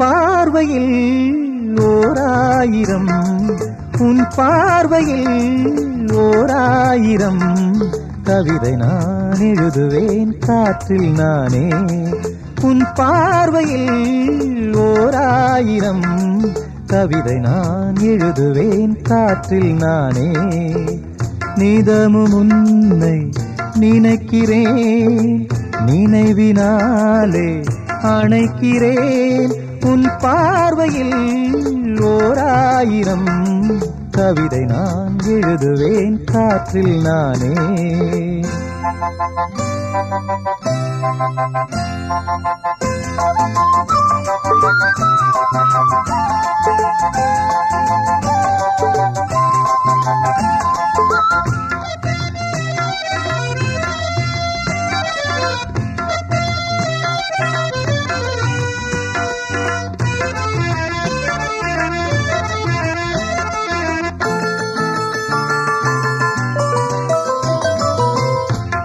பார்வையில் ஓராயிரம் உன் பார்வையில் ஓராயிரம். கவிதை நான் எழுதுவேன் காற்றில் நானே. உன் பார்வையில் ஓராயிரம் கவிதை நான் எழுதுவேன் காற்றில் நானே. நிதமும் உன்னை நினைக்கிறேன் நினைவினாலே அணைக்கிறேன். உன் பார்வையில் ஓராயிரம் கவிதை நான் எழுதுவேன். காற்றில் நானே.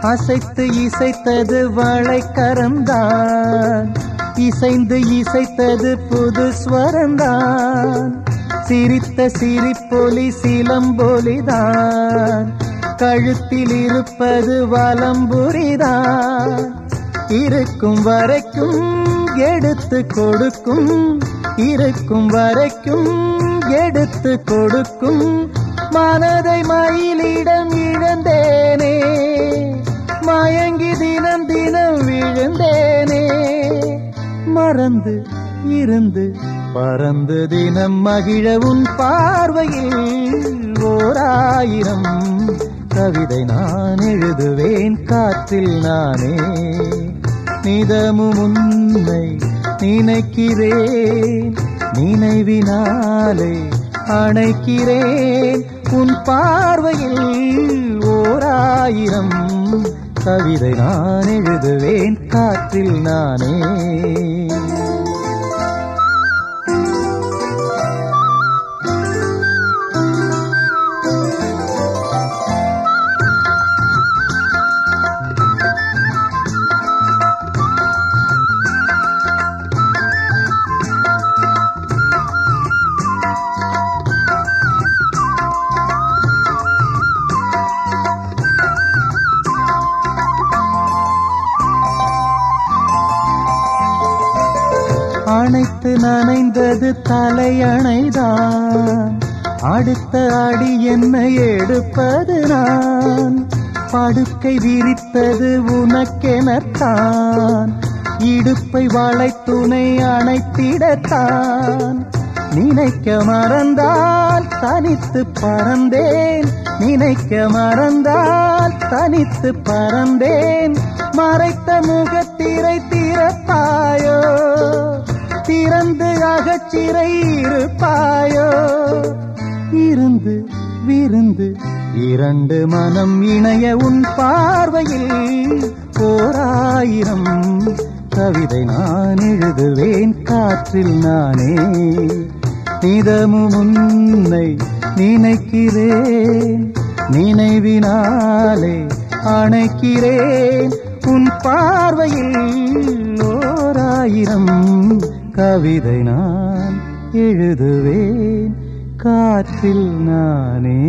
அசைத்து இசைத்தது வளைக்கரந்தான் இசைந்து இசைத்தது புது ஸ்வரந்தான். சிரித்த சிரிப்பொலி சிலம்பொலிதான். கழுத்தில் இருப்பது வலம்புரிதான். இருக்கும் வரைக்கும் எடுத்து கொடுக்கும். இருக்கும் வரைக்கும் எடுத்து கொடுக்கும். மனதை மயிலிடம் மறந்து இருந்து பறந்து தினம் மகிழவும் பார்வையில் ஓராயிரம் கவிதை நான் எழுதுவேன் காற்றில் நானே. நிதமும் உன்னை நினைக்கிறேன் நினைவினாலே அணைக்கிறேன். உன் பார்வையில் ஓராயிரம் கவிதை நான் எழுதுவேன் காற்றில் நானே. அணைத்து நனைந்தது தலையணைதான். அடுத்த அடி என்னை எடுப்பது நான்? படுக்கை விரித்தது உனக்கெனத்தான். இடுப்பை வளைத்துணை அணைத்திடத்தான். நினைக்க மறந்தால் தனித்து பறந்தேன். நினைக்க மறந்தால் தனித்து பறந்தேன். மறைத்த முகத்திரை திறப்பாயோ? திறந்து அகச்சிறை இருப்பாயோ இருந்து விருந்து இரண்டு மனம் இணைய உன் பார்வையில் ஓராயிரம் கவிதை நான் எழுதுவேன் காற்றில் நானே. நிதமும் உன்னை நினைக்கிறேன் நினைவினாலே அணைக்கிறேன். உன் பார்வையில் ஓராயிரம் கவிதை நான் எழுதுவேன். காற்றில் நானே